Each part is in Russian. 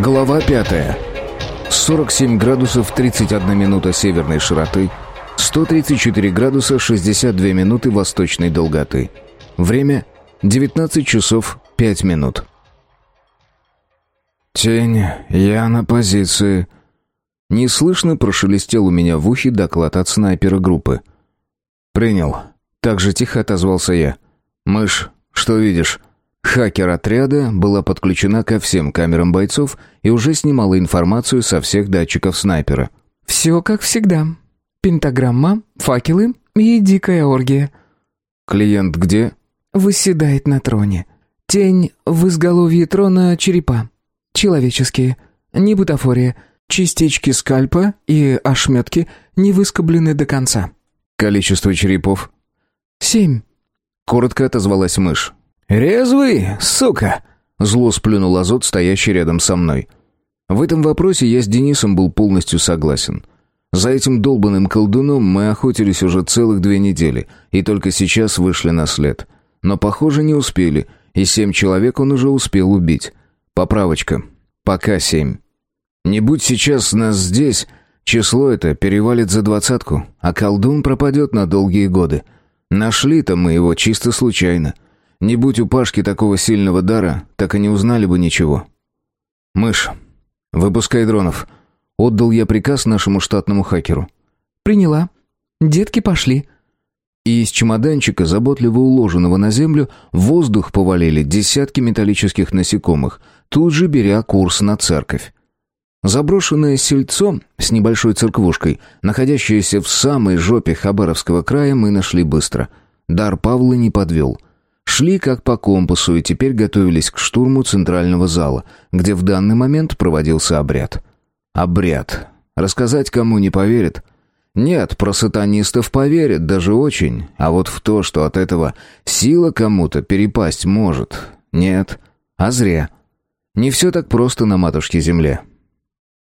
Глава 5. 47 градусов 31 минута северной широты, 134 градуса 62 минуты восточной долготы. Время 19 часов 5 минут. «Тень, я на позиции». Неслышно прошелестел у меня в ухе доклад от снайпера группы. «Принял». Так же тихо отозвался я. «Мышь, что видишь?» Хакер отряда была подключена ко всем камерам бойцов и уже снимала информацию со всех датчиков снайпера. «Все как всегда. Пентаграмма, факелы и дикая оргия». «Клиент где?» «Выседает на троне. Тень в изголовье трона черепа. Человеческие. Не бутафория. Частички скальпа и ошметки не выскоблены до конца». «Количество черепов?» «Семь». Коротко отозвалась мышь. «Резвый, сука!» Зло сплюнул Азот, стоящий рядом со мной. В этом вопросе я с Денисом был полностью согласен. За этим долбанным колдуном мы охотились уже целых две недели, и только сейчас вышли на след. Но, похоже, не успели, и семь человек он уже успел убить. Поправочка. Пока семь. Не будь сейчас нас здесь, число это перевалит за двадцатку, а колдун пропадет на долгие годы. Нашли-то мы его чисто случайно. Не будь у Пашки такого сильного дара, так и не узнали бы ничего. «Мышь, выпускай дронов». Отдал я приказ нашему штатному хакеру. «Приняла. Детки пошли». И из чемоданчика, заботливо уложенного на землю, в воздух повалили десятки металлических насекомых, тут же беря курс на церковь. Заброшенное сельцо с небольшой церквушкой, находящееся в самой жопе Хабаровского края, мы нашли быстро. Дар Павла не подвел — Шли как по компасу и теперь готовились к штурму центрального зала, где в данный момент проводился обряд. Обряд. Рассказать кому не поверят? Нет, про сатанистов поверят, даже очень. А вот в то, что от этого сила кому-то перепасть может. Нет. А зря. Не все так просто на матушке земле.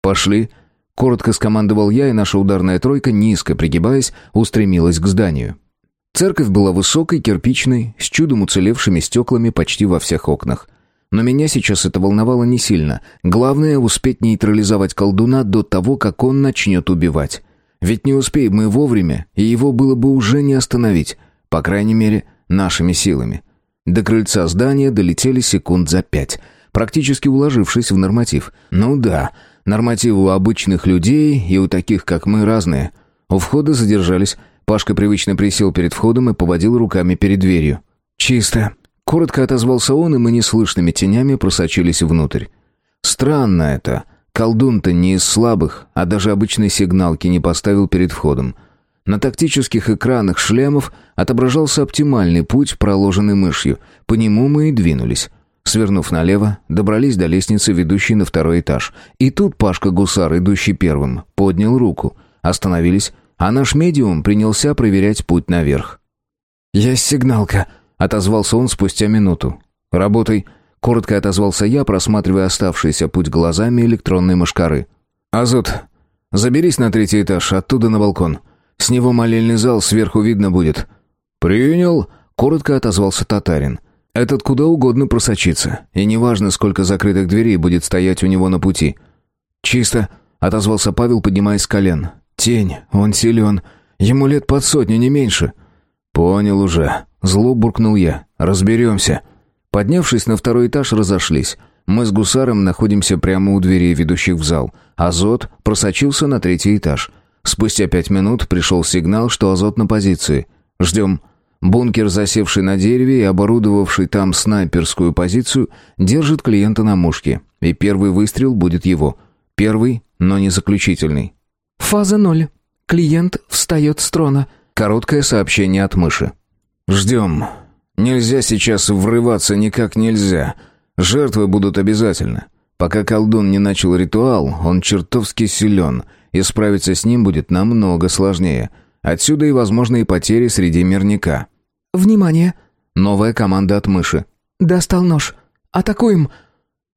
«Пошли», — коротко скомандовал я, и наша ударная тройка, низко пригибаясь, устремилась к зданию. Церковь была высокой, кирпичной, с чудом уцелевшими стеклами почти во всех окнах. Но меня сейчас это волновало не сильно. Главное — успеть нейтрализовать колдуна до того, как он начнет убивать. Ведь не успеем мы вовремя, и его было бы уже не остановить. По крайней мере, нашими силами. До крыльца здания долетели секунд за пять, практически уложившись в норматив. Ну да, нормативы у обычных людей и у таких, как мы, разные. У входа задержались Пашка привычно присел перед входом и поводил руками перед дверью. «Чисто». Коротко отозвался он, и мы неслышными тенями просочились внутрь. «Странно это. Колдун-то не из слабых, а даже обычной сигналки не поставил перед входом. На тактических экранах шлемов отображался оптимальный путь, проложенный мышью. По нему мы и двинулись». Свернув налево, добрались до лестницы, ведущей на второй этаж. И тут Пашка-гусар, идущий первым, поднял руку. Остановились, а наш медиум принялся проверять путь наверх. «Есть сигналка», — отозвался он спустя минуту. «Работай», — коротко отозвался я, просматривая оставшийся путь глазами электронной мошкары. «Азот, заберись на третий этаж, оттуда на балкон. С него молельный зал сверху видно будет». «Принял», — коротко отозвался татарин. «Этот куда угодно просочится, и неважно, сколько закрытых дверей будет стоять у него на пути». «Чисто», — отозвался Павел, поднимаясь с колен. Тень, он силен. Ему лет под сотню, не меньше. Понял уже. Зло буркнул я. Разберемся. Поднявшись на второй этаж, разошлись. Мы с гусаром находимся прямо у дверей, ведущих в зал. Азот просочился на третий этаж. Спустя пять минут пришел сигнал, что Азот на позиции. Ждем. Бункер, засевший на дереве и оборудовавший там снайперскую позицию, держит клиента на мушке. И первый выстрел будет его. Первый, но не заключительный. «Фаза ноль. Клиент встает с трона». Короткое сообщение от мыши. «Ждем. Нельзя сейчас врываться никак нельзя. Жертвы будут обязательно. Пока колдун не начал ритуал, он чертовски силен, и справиться с ним будет намного сложнее. Отсюда и возможные потери среди мирника». «Внимание!» Новая команда от мыши. «Достал нож. Атакуем!»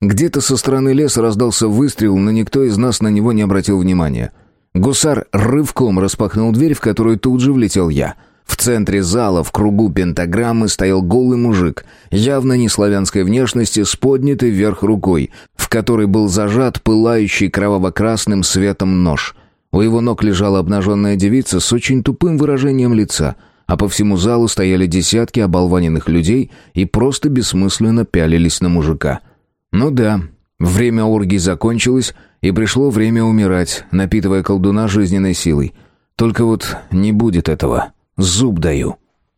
Где-то со стороны леса раздался выстрел, но никто из нас на него не обратил внимания. Гусар рывком распахнул дверь, в которую тут же влетел я. В центре зала, в кругу пентаграммы, стоял голый мужик, явно не славянской внешности, с поднятой вверх рукой, в которой был зажат пылающий кроваво-красным светом нож. У его ног лежала обнаженная девица с очень тупым выражением лица, а по всему залу стояли десятки оболваненных людей и просто бессмысленно пялились на мужика. Ну да, время оргии закончилось, и пришло время умирать, напитывая колдуна жизненной силой. Только вот не будет этого. Зуб даю.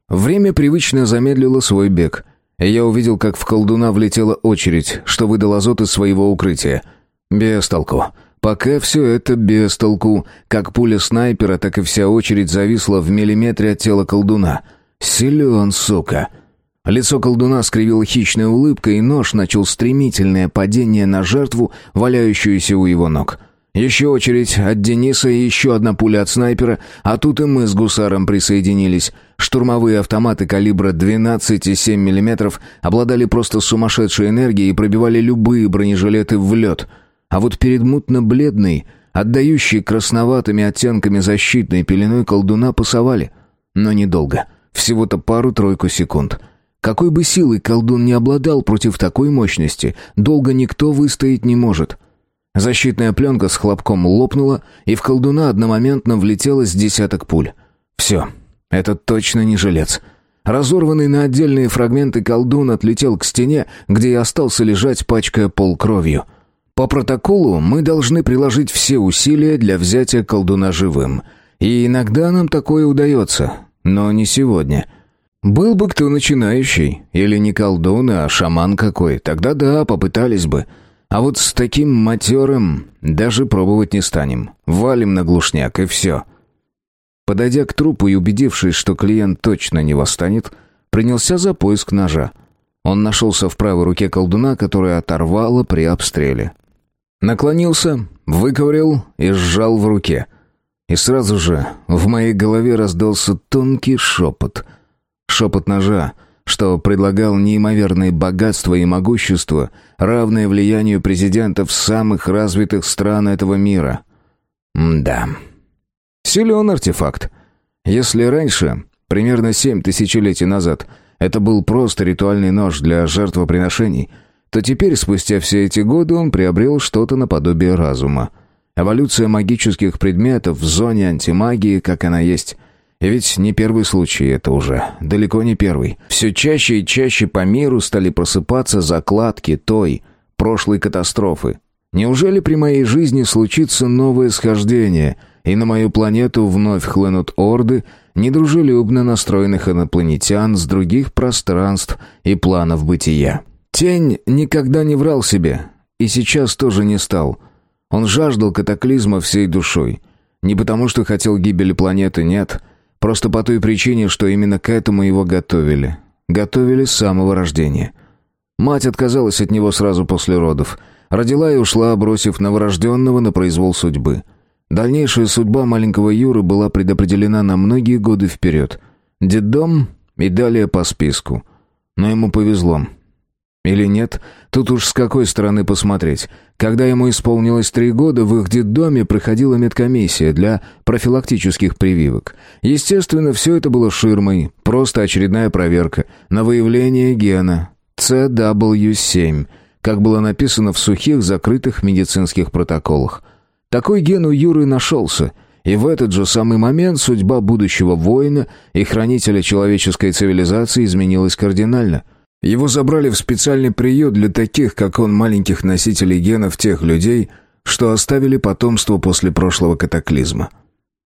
Время привычно замедлило свой бег. Я увидел, как в колдуна влетела очередь, что выдал азот из своего укрытия. Без толку. Пока все это без толку. Как пуля снайпера, так и вся очередь зависла в миллиметре от тела колдуна. Силен, сука. Лицо колдуна скривила хищная улыбка, и нож начал стремительное падение на жертву, валяющуюся у его ног. Еще очередь от Дениса и еще одна пуля от снайпера, а тут и мы с гусаром присоединились. Штурмовые автоматы калибра 12,7 мм обладали просто сумасшедшей энергией и пробивали любые бронежилеты в лед. А вот перед мутно-бледной, отдающей красноватыми оттенками защитной пеленой колдуна пасовали. Но недолго. Всего-то пару-тройку секунд. Какой бы силой колдун не обладал против такой мощности, долго никто выстоять не может. — Защитная пленка с хлопком лопнула, и в колдуна одномоментно влетело с десяток пуль. Все, это точно не жилец. Разорванный на отдельные фрагменты колдун отлетел к стене, где и остался лежать, пачкая пол кровью. По протоколу мы должны приложить все усилия для взятия колдуна живым. И иногда нам такое удается, но не сегодня. Был бы кто начинающий, или не колдун, а шаман какой, тогда да, попытались бы. А вот с таким матерым даже пробовать не станем. Валим на глушняк, и все. Подойдя к трупу и убедившись, что клиент точно не восстанет, принялся за поиск ножа. Он нашелся в правой руке колдуна, которая оторвала при обстреле. Наклонился, выковырял и сжал в руке. И сразу же в моей голове раздался тонкий шепот. Шепот ножа — что предлагал неимоверные богатства и могущество, равное влиянию президентов самых развитых стран этого мира. М да. Силен артефакт. Если раньше, примерно семь тысячелетий назад, это был просто ритуальный нож для жертвоприношений, то теперь, спустя все эти годы, он приобрел что-то наподобие разума. Эволюция магических предметов в зоне антимагии, как она есть – ведь не первый случай это уже, далеко не первый. Все чаще и чаще по миру стали просыпаться закладки той, прошлой катастрофы. Неужели при моей жизни случится новое схождение, и на мою планету вновь хлынут орды недружелюбно настроенных инопланетян с других пространств и планов бытия? Тень никогда не врал себе, и сейчас тоже не стал. Он жаждал катаклизма всей душой. Не потому, что хотел гибели планеты, нет — Просто по той причине, что именно к этому его готовили. Готовили с самого рождения. Мать отказалась от него сразу после родов. Родила и ушла, бросив новорожденного на произвол судьбы. Дальнейшая судьба маленького Юры была предопределена на многие годы вперед. Деддом и далее по списку. Но ему повезло. Или нет, тут уж с какой стороны посмотреть. Когда ему исполнилось три года, в их детдоме проходила медкомиссия для профилактических прививок. Естественно, все это было ширмой, просто очередная проверка на выявление гена CW7, как было написано в сухих закрытых медицинских протоколах. Такой ген у Юры нашелся — и в этот же самый момент судьба будущего воина и хранителя человеческой цивилизации изменилась кардинально – его забрали в специальный приют для таких, как он, маленьких носителей генов тех людей, что оставили потомство после прошлого катаклизма.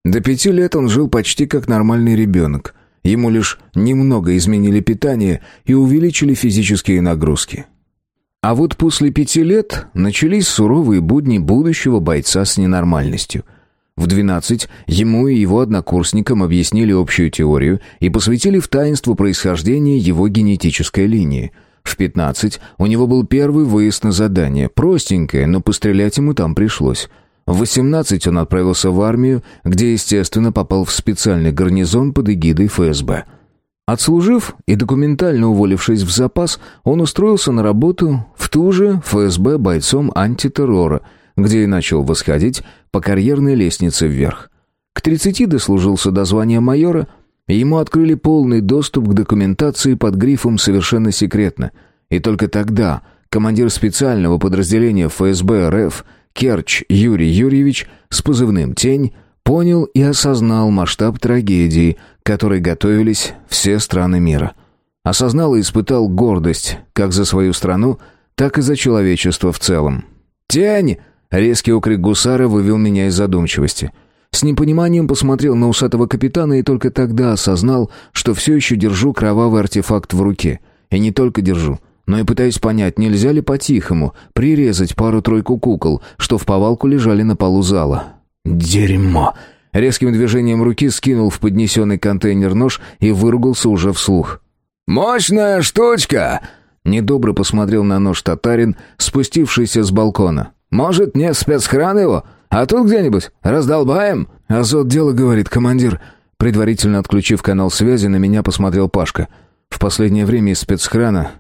До пяти лет он жил почти как нормальный ребенок. Ему лишь немного изменили питание и увеличили физические нагрузки. А вот после пяти лет начались суровые будни будущего бойца с ненормальностью – в 12 ему и его однокурсникам объяснили общую теорию и посвятили в таинство происхождения его генетической линии. В 15 у него был первый выезд на задание, простенькое, но пострелять ему там пришлось. В 18 он отправился в армию, где, естественно, попал в специальный гарнизон под эгидой ФСБ. Отслужив и документально уволившись в запас, он устроился на работу в ту же ФСБ бойцом антитеррора – где и начал восходить по карьерной лестнице вверх. К 30 дослужился до звания майора, Ему открыли полный доступ к документации под грифом «Совершенно секретно». И только тогда командир специального подразделения ФСБ РФ Керч Юрий Юрьевич с позывным «Тень» понял и осознал масштаб трагедии, которой готовились все страны мира. Осознал и испытал гордость как за свою страну, так и за человечество в целом. «Тень!» — резкий окрик гусара вывел меня из задумчивости. С непониманием посмотрел на усатого капитана и только тогда осознал, что все еще держу кровавый артефакт в руке. И не только держу, но и пытаюсь понять, нельзя ли по-тихому прирезать пару-тройку кукол, что в повалку лежали на полу зала. «Дерьмо!» Резким движением руки скинул в поднесенный контейнер нож и выругался уже вслух. «Мощная штучка!» Недобро посмотрел на нож татарин, спустившийся с балкона. «Может, не спецхран его? А тут где-нибудь? Раздолбаем?» «Азот дело, — говорит командир». Предварительно отключив канал связи, на меня посмотрел Пашка. В последнее время из спецхрана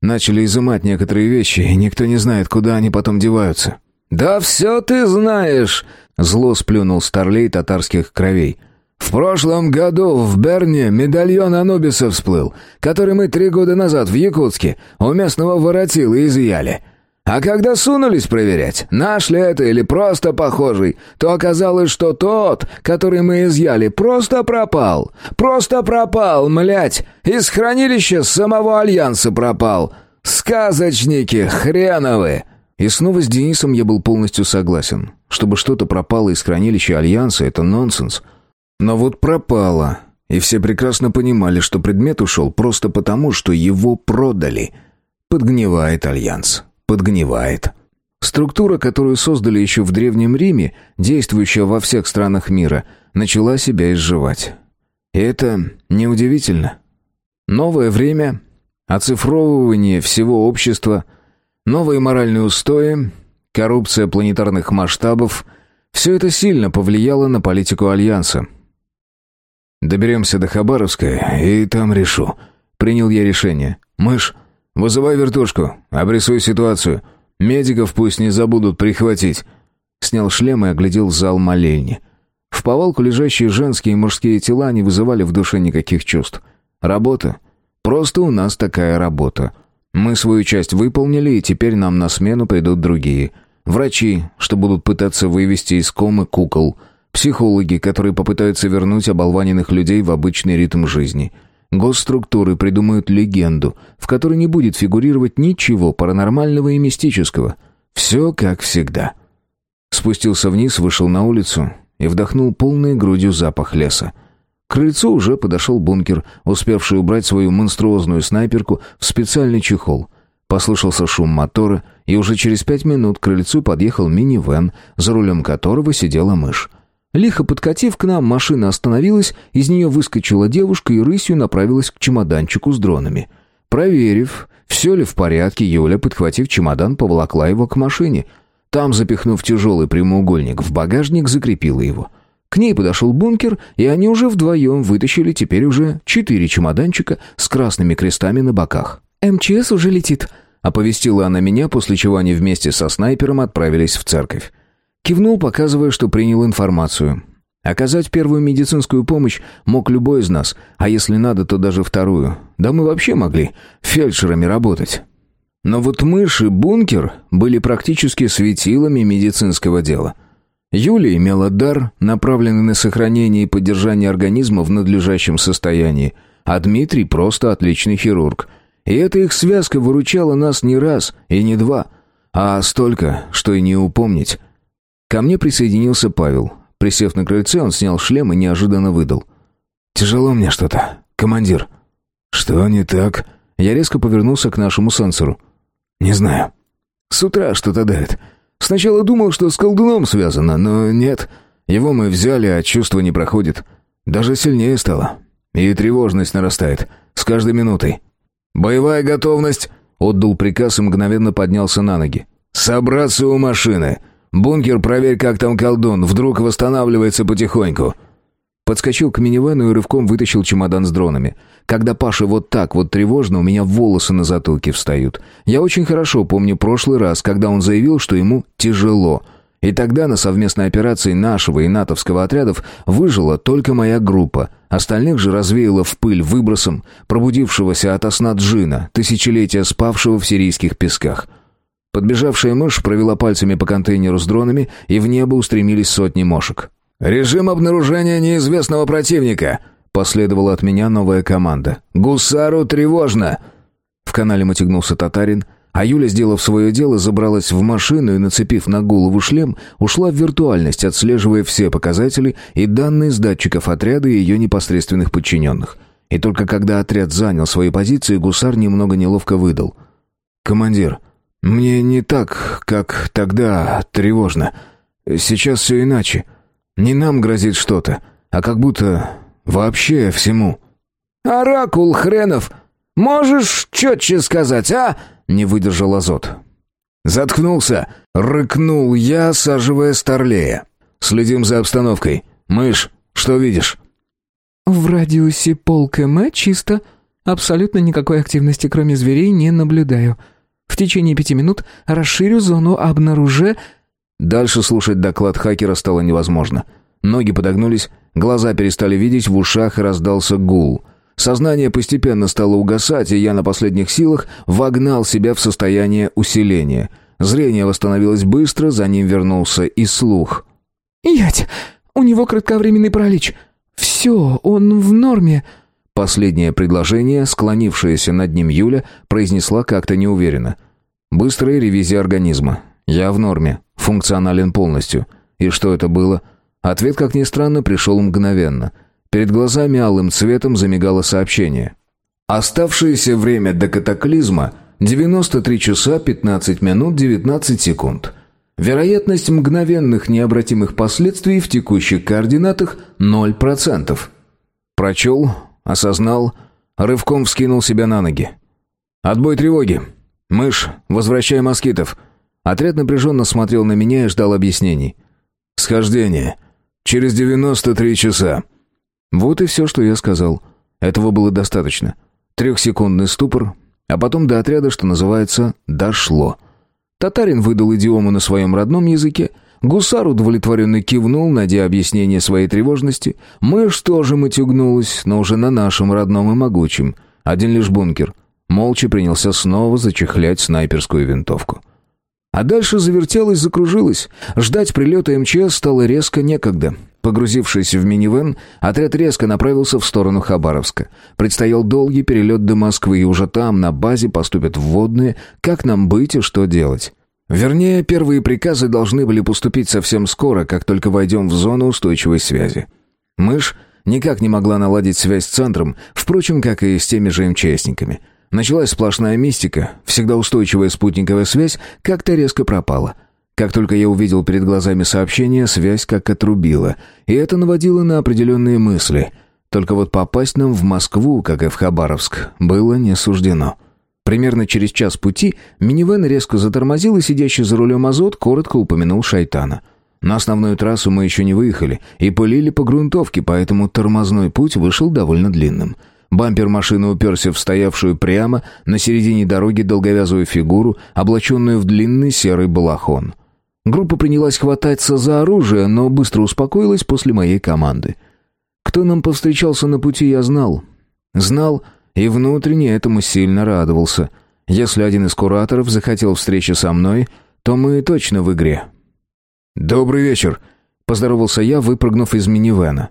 начали изымать некоторые вещи, и никто не знает, куда они потом деваются. «Да все ты знаешь!» — зло сплюнул старлей татарских кровей. «В прошлом году в Берне медальон Анубиса всплыл, который мы три года назад в Якутске у местного воротила изъяли. А когда сунулись проверять, нашли это или просто похожий, то оказалось, что тот, который мы изъяли, просто пропал. Просто пропал, млять, из хранилища самого Альянса пропал. Сказочники хреновы!» И снова с Денисом я был полностью согласен. Чтобы что-то пропало из хранилища Альянса, это нонсенс. Но вот пропало. И все прекрасно понимали, что предмет ушел просто потому, что его продали. Подгнивает Альянс. Подгнивает. Структура, которую создали еще в Древнем Риме, действующая во всех странах мира, начала себя изживать. И это неудивительно. Новое время, оцифровывание всего общества – Новые моральные устои, коррупция планетарных масштабов – все это сильно повлияло на политику Альянса. «Доберемся до Хабаровска, и там решу». Принял я решение. «Мышь, вызывай вертушку, обрисуй ситуацию. Медиков пусть не забудут прихватить». Снял шлем и оглядел зал молельни. В повалку лежащие женские и мужские тела не вызывали в душе никаких чувств. Работа. Просто у нас такая работа. Мы свою часть выполнили, и теперь нам на смену придут другие. Врачи, что будут пытаться вывести из комы кукол. Психологи, которые попытаются вернуть оболваненных людей в обычный ритм жизни. Госструктуры придумают легенду, в которой не будет фигурировать ничего паранормального и мистического. Все как всегда. Спустился вниз, вышел на улицу и вдохнул полной грудью запах леса. К крыльцу уже подошел бункер, успевший убрать свою монструозную снайперку в специальный чехол. Послышался шум мотора, и уже через пять минут к крыльцу подъехал минивэн, за рулем которого сидела мышь. Лихо подкатив к нам, машина остановилась, из нее выскочила девушка и рысью направилась к чемоданчику с дронами. Проверив, все ли в порядке, Юля, подхватив чемодан, поволокла его к машине. Там, запихнув тяжелый прямоугольник в багажник, закрепила его — к ней подошел бункер, и они уже вдвоем вытащили теперь уже четыре чемоданчика с красными крестами на боках. «МЧС уже летит», — оповестила она меня, после чего они вместе со снайпером отправились в церковь. Кивнул, показывая, что принял информацию. Оказать первую медицинскую помощь мог любой из нас, а если надо, то даже вторую. Да мы вообще могли фельдшерами работать. Но вот мышь и бункер были практически светилами медицинского дела — Юля имела дар, направленный на сохранение и поддержание организма в надлежащем состоянии, а Дмитрий просто отличный хирург. И эта их связка выручала нас не раз и не два, а столько, что и не упомнить. Ко мне присоединился Павел. Присев на крыльце, он снял шлем и неожиданно выдал. «Тяжело мне что-то, командир». «Что не так?» Я резко повернулся к нашему сенсору. «Не знаю. С утра что-то давит. Сначала думал, что с колдуном связано, но нет. Его мы взяли, а чувство не проходит. Даже сильнее стало. И тревожность нарастает. С каждой минутой. «Боевая готовность!» Отдал приказ и мгновенно поднялся на ноги. «Собраться у машины! Бункер проверь, как там колдун, вдруг восстанавливается потихоньку!» Подскочил к минивэну и рывком вытащил чемодан с дронами. Когда Паша вот так вот тревожно, у меня волосы на затылке встают. Я очень хорошо помню прошлый раз, когда он заявил, что ему тяжело. И тогда на совместной операции нашего и натовского отрядов выжила только моя группа. Остальных же развеяло в пыль выбросом пробудившегося от сна джина, тысячелетия спавшего в сирийских песках. Подбежавшая мышь провела пальцами по контейнеру с дронами, и в небо устремились сотни мошек. «Режим обнаружения неизвестного противника!» Последовала от меня новая команда. «Гусару тревожно!» В канале мотягнулся татарин, а Юля, сделав свое дело, забралась в машину и, нацепив на голову шлем, ушла в виртуальность, отслеживая все показатели и данные с датчиков отряда и ее непосредственных подчиненных. И только когда отряд занял свои позиции, гусар немного неловко выдал. «Командир, мне не так, как тогда, тревожно. Сейчас все иначе. Не нам грозит что-то, а как будто вообще всему. «Оракул хренов! Можешь четче сказать, а?» — не выдержал Азот. «Заткнулся!» — рыкнул я, саживая Старлея. «Следим за обстановкой. Мышь, что видишь?» «В радиусе пол км чисто. Абсолютно никакой активности, кроме зверей, не наблюдаю. В течение пяти минут расширю зону обнаруже...» Дальше слушать доклад хакера стало невозможно. Ноги подогнулись, глаза перестали видеть, в ушах раздался гул. Сознание постепенно стало угасать, и я на последних силах вогнал себя в состояние усиления. Зрение восстановилось быстро, за ним вернулся и слух. «Ять! У него кратковременный паралич! Все, он в норме!» Последнее предложение, склонившаяся над ним Юля, произнесла как-то неуверенно. «Быстрая ревизия организма. Я в норме. Функционален полностью. И что это было? Ответ, как ни странно, пришел мгновенно. Перед глазами алым цветом замигало сообщение. Оставшееся время до катаклизма 93 часа 15 минут 19 секунд. Вероятность мгновенных необратимых последствий в текущих координатах 0%. Прочел, осознал, рывком вскинул себя на ноги. «Отбой тревоги. Мышь, возвращай москитов». Отряд напряженно смотрел на меня и ждал объяснений. «Схождение. Через 93 часа». Вот и все, что я сказал. Этого было достаточно. Трехсекундный ступор, а потом до отряда, что называется, дошло. Татарин выдал идиому на своем родном языке, гусар удовлетворенно кивнул, найдя объяснение своей тревожности, мышь тоже матюгнулась, но уже на нашем родном и могучем. Один лишь бункер. Молча принялся снова зачехлять снайперскую винтовку. А дальше завертелось, закружилось. Ждать прилета МЧС стало резко некогда. Погрузившись в минивэн, отряд резко направился в сторону Хабаровска. Предстоял долгий перелет до Москвы, и уже там, на базе, поступят вводные, как нам быть и что делать. Вернее, первые приказы должны были поступить совсем скоро, как только войдем в зону устойчивой связи. Мышь никак не могла наладить связь с центром, впрочем, как и с теми же МЧСниками. Началась сплошная мистика, всегда устойчивая спутниковая связь как-то резко пропала. Как только я увидел перед глазами сообщение, связь как отрубила, и это наводило на определенные мысли. Только вот попасть нам в Москву, как и в Хабаровск, было не суждено. Примерно через час пути минивэн резко затормозил, и сидящий за рулем Азот коротко упомянул шайтана. На основную трассу мы еще не выехали и пылили по грунтовке, поэтому тормозной путь вышел довольно длинным — Бампер машины уперся в стоявшую прямо на середине дороги долговязую фигуру, облаченную в длинный серый балахон. Группа принялась хвататься за оружие, но быстро успокоилась после моей команды. Кто нам повстречался на пути, я знал. Знал и внутренне этому сильно радовался. Если один из кураторов захотел встречи со мной, то мы точно в игре. «Добрый вечер», — поздоровался я, выпрыгнув из минивэна.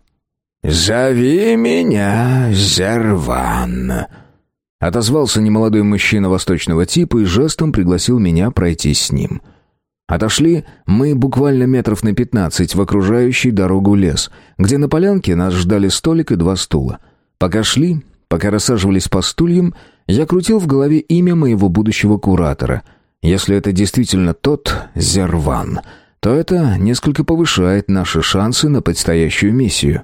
«Зови меня Зерван», — отозвался немолодой мужчина восточного типа и жестом пригласил меня пройти с ним. Отошли мы буквально метров на пятнадцать в окружающий дорогу лес, где на полянке нас ждали столик и два стула. Пока шли, пока рассаживались по стульям, я крутил в голове имя моего будущего куратора. Если это действительно тот Зерван, то это несколько повышает наши шансы на предстоящую миссию.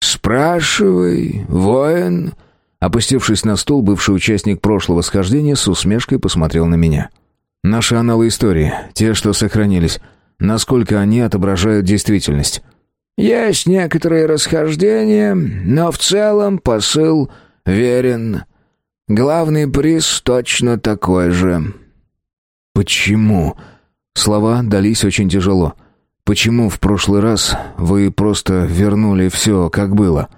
«Спрашивай, воин!» Опустившись на стул, бывший участник прошлого схождения с усмешкой посмотрел на меня. «Наши аналы истории, те, что сохранились, насколько они отображают действительность?» «Есть некоторые расхождения, но в целом посыл верен. Главный приз точно такой же». «Почему?» Слова дались очень тяжело. «Почему в прошлый раз вы просто вернули все, как было?»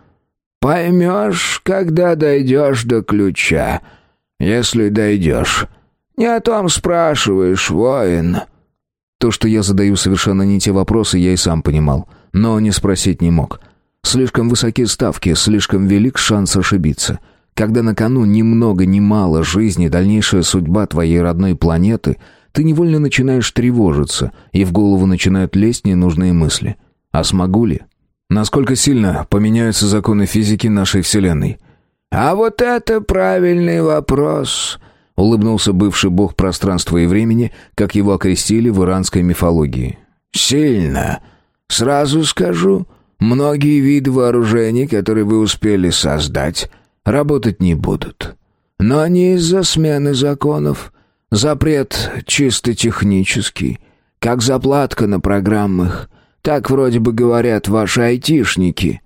«Поймешь, когда дойдешь до ключа, если дойдешь. Не о том спрашиваешь, воин». То, что я задаю совершенно не те вопросы, я и сам понимал, но не спросить не мог. Слишком высокие ставки, слишком велик шанс ошибиться. Когда на кону ни много ни мало жизни, дальнейшая судьба твоей родной планеты, ты невольно начинаешь тревожиться, и в голову начинают лезть ненужные мысли. А смогу ли? Насколько сильно поменяются законы физики нашей Вселенной? «А вот это правильный вопрос», — улыбнулся бывший бог пространства и времени, как его окрестили в иранской мифологии. «Сильно. Сразу скажу, многие виды вооружений, которые вы успели создать, работать не будут. Но не из-за смены законов. Запрет чисто технический, как заплатка на программах. Так вроде бы говорят ваши айтишники.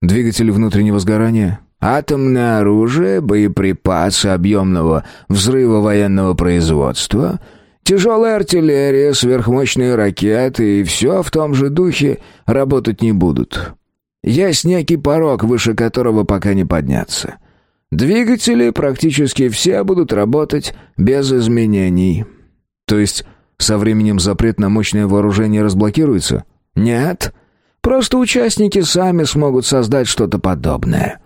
Двигатели внутреннего сгорания, атомное оружие, боеприпасы объемного взрыва военного производства, тяжелая артиллерия, сверхмощные ракеты и все в том же духе работать не будут. Есть некий порог, выше которого пока не подняться. Двигатели практически все будут работать без изменений. То есть со временем запрет на мощное вооружение разблокируется? Нет. Просто участники сами смогут создать что-то подобное.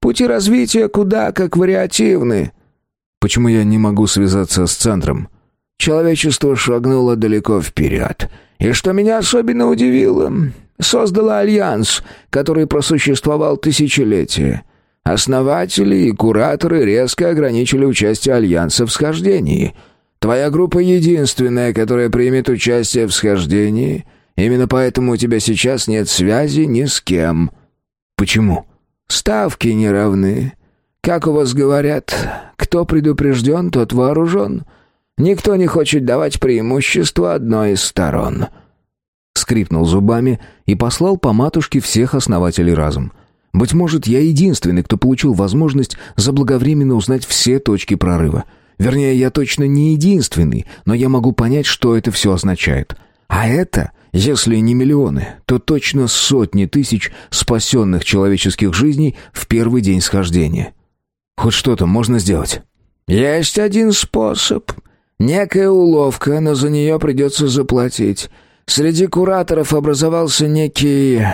Пути развития куда как вариативны. Почему я не могу связаться с центром? Человечество шагнуло далеко вперед. И что меня особенно удивило, создало альянс, который просуществовал тысячелетия. Основатели и кураторы резко ограничили участие альянса в схождении. Твоя группа единственная, которая примет участие в схождении. Именно поэтому у тебя сейчас нет связи ни с кем. Почему? Ставки не равны. Как у вас говорят, кто предупрежден, тот вооружен. Никто не хочет давать преимущество одной из сторон. Скрипнул зубами и послал по матушке всех основателей разум. Быть может, я единственный, кто получил возможность заблаговременно узнать все точки прорыва. Вернее, я точно не единственный, но я могу понять, что это все означает. А это, если не миллионы, то точно сотни тысяч спасенных человеческих жизней в первый день схождения. Хоть что-то можно сделать. Есть один способ. Некая уловка, но за нее придется заплатить. Среди кураторов образовался некий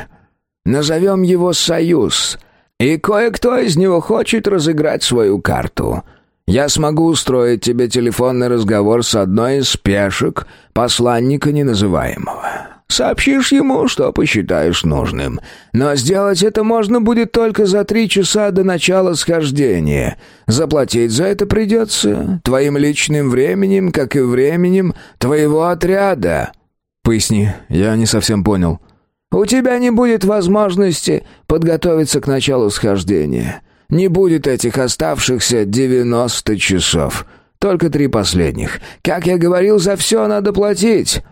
Назовем его «Союз». И кое-кто из него хочет разыграть свою карту. Я смогу устроить тебе телефонный разговор с одной из пешек посланника неназываемого. Сообщишь ему, что посчитаешь нужным. Но сделать это можно будет только за три часа до начала схождения. Заплатить за это придется твоим личным временем, как и временем твоего отряда». «Поясни, я не совсем понял». У тебя не будет возможности подготовиться к началу схождения. Не будет этих оставшихся девяносто часов. Только три последних. Как я говорил, за все надо платить».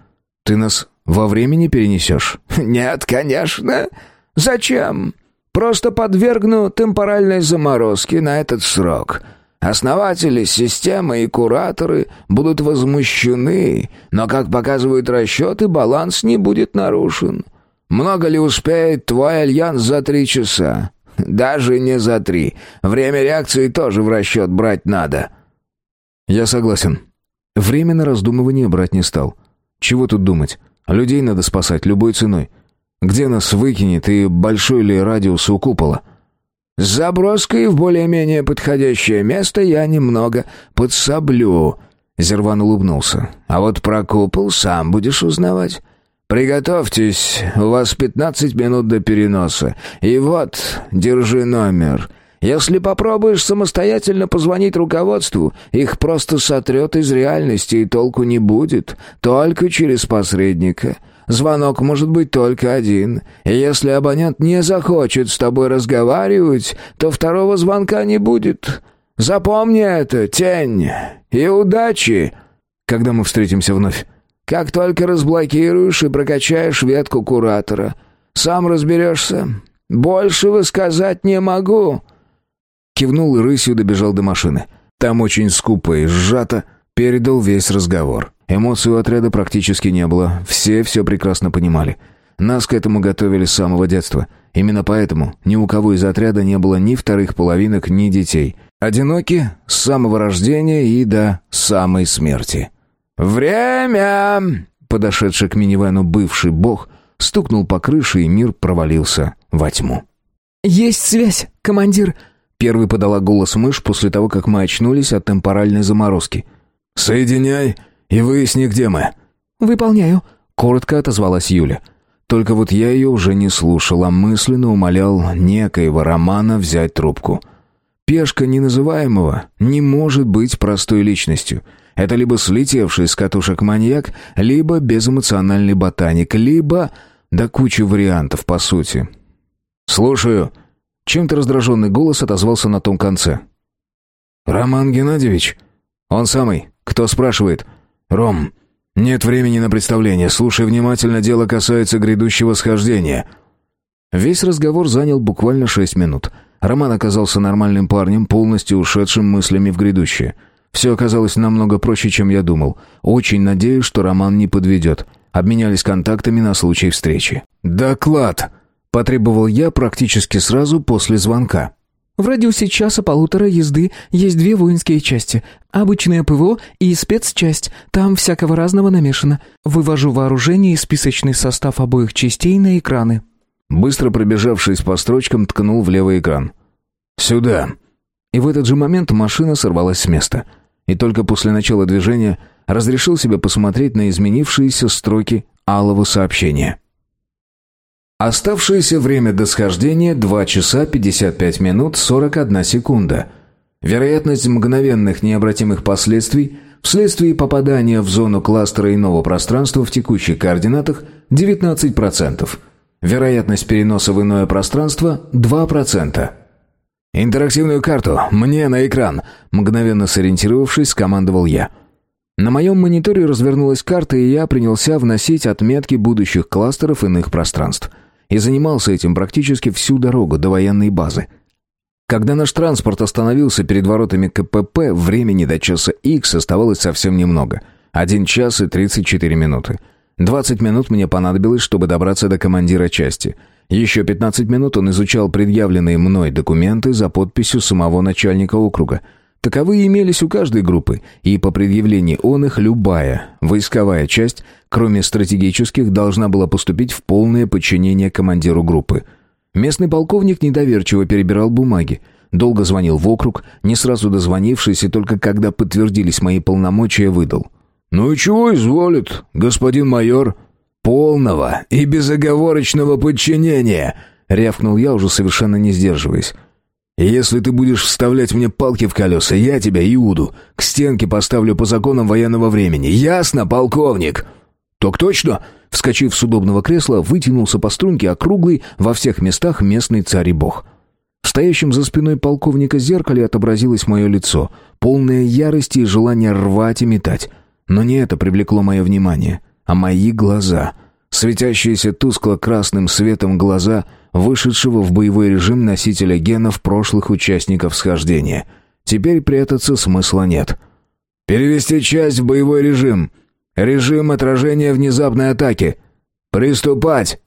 «Ты нас во времени перенесешь?» «Нет, конечно. Зачем? Просто подвергну темпоральной заморозке на этот срок». Основатели системы и кураторы будут возмущены, но, как показывают расчеты, баланс не будет нарушен. Много ли успеет твой альянс за три часа? Даже не за три. Время реакции тоже в расчет брать надо». «Я согласен. Время на раздумывание брать не стал. Чего тут думать? Людей надо спасать любой ценой. Где нас выкинет и большой ли радиус у купола?» «С заброской в более-менее подходящее место я немного подсоблю», — Зерван улыбнулся. «А вот про купол сам будешь узнавать. «Приготовьтесь, у вас пятнадцать минут до переноса. И вот, держи номер. Если попробуешь самостоятельно позвонить руководству, их просто сотрет из реальности, и толку не будет. Только через посредника. Звонок может быть только один. И если абонент не захочет с тобой разговаривать, то второго звонка не будет. Запомни это, тень. И удачи!» «Когда мы встретимся вновь?» Как только разблокируешь и прокачаешь ветку куратора, сам разберешься. Больше вы сказать не могу». Кивнул и рысью добежал до машины. Там очень скупо и сжато передал весь разговор. Эмоций у отряда практически не было, все все прекрасно понимали. Нас к этому готовили с самого детства. Именно поэтому ни у кого из отряда не было ни вторых половинок, ни детей. Одиноки с самого рождения и до самой смерти. «Время!» Подошедший к минивену бывший бог стукнул по крыше, и мир провалился во тьму. «Есть связь, командир!» Первый подала голос мышь после того, как мы очнулись от темпоральной заморозки. «Соединяй и выясни, где мы». «Выполняю», — коротко отозвалась Юля. Только вот я ее уже не слушал, а мысленно умолял некоего Романа взять трубку. Пешка неназываемого не может быть простой личностью. Это либо слетевший с катушек маньяк, либо безэмоциональный ботаник, либо... Да куча вариантов, по сути. «Слушаю». Чем-то раздраженный голос отозвался на том конце. «Роман Геннадьевич?» «Он самый. Кто спрашивает?» «Ром, нет времени на представление. Слушай внимательно, дело касается грядущего схождения». Весь разговор занял буквально шесть минут. Роман оказался нормальным парнем, полностью ушедшим мыслями в грядущее. Все оказалось намного проще, чем я думал. Очень надеюсь, что Роман не подведет. Обменялись контактами на случай встречи. «Доклад!» – потребовал я практически сразу после звонка. В радиусе часа полутора езды есть две воинские части. Обычное ПВО и спецчасть. Там всякого разного намешано. Вывожу вооружение и списочный состав обоих частей на экраны». Быстро пробежавшись по строчкам, ткнул в левый экран. «Сюда!» И в этот же момент машина сорвалась с места. И только после начала движения разрешил себе посмотреть на изменившиеся строки алого сообщения. Оставшееся время до схождения 2 часа 55 минут 41 секунда. Вероятность мгновенных необратимых последствий вследствие попадания в зону кластера иного пространства в текущих координатах 19%. Вероятность переноса в иное пространство 2%. «Интерактивную карту! Мне на экран!» Мгновенно сориентировавшись, скомандовал я. На моем мониторе развернулась карта, и я принялся вносить отметки будущих кластеров иных пространств – и занимался этим практически всю дорогу до военной базы. Когда наш транспорт остановился перед воротами КПП, времени до часа X оставалось совсем немного. Один час и 34 минуты. 20 минут мне понадобилось, чтобы добраться до командира части. Еще 15 минут он изучал предъявленные мной документы за подписью самого начальника округа – Таковые имелись у каждой группы, и по предъявлении он их любая войсковая часть, кроме стратегических, должна была поступить в полное подчинение командиру группы. Местный полковник недоверчиво перебирал бумаги, долго звонил в округ, не сразу дозвонившись, и только когда подтвердились мои полномочия, выдал. «Ну и чего изволит, господин майор?» «Полного и безоговорочного подчинения!» — рявкнул я, уже совершенно не сдерживаясь. Если ты будешь вставлять мне палки в колеса, я тебя, Иуду, к стенке поставлю по законам военного времени. Ясно, полковник?» «Так точно!» Вскочив с удобного кресла, вытянулся по струнке округлый во всех местах местный царь и бог. В стоящем за спиной полковника зеркале отобразилось мое лицо, полное ярости и желания рвать и метать. Но не это привлекло мое внимание, а мои глаза. Светящиеся тускло-красным светом глаза — вышедшего в боевой режим носителя генов прошлых участников схождения. Теперь прятаться смысла нет. «Перевести часть в боевой режим. Режим отражения внезапной атаки. Приступать!»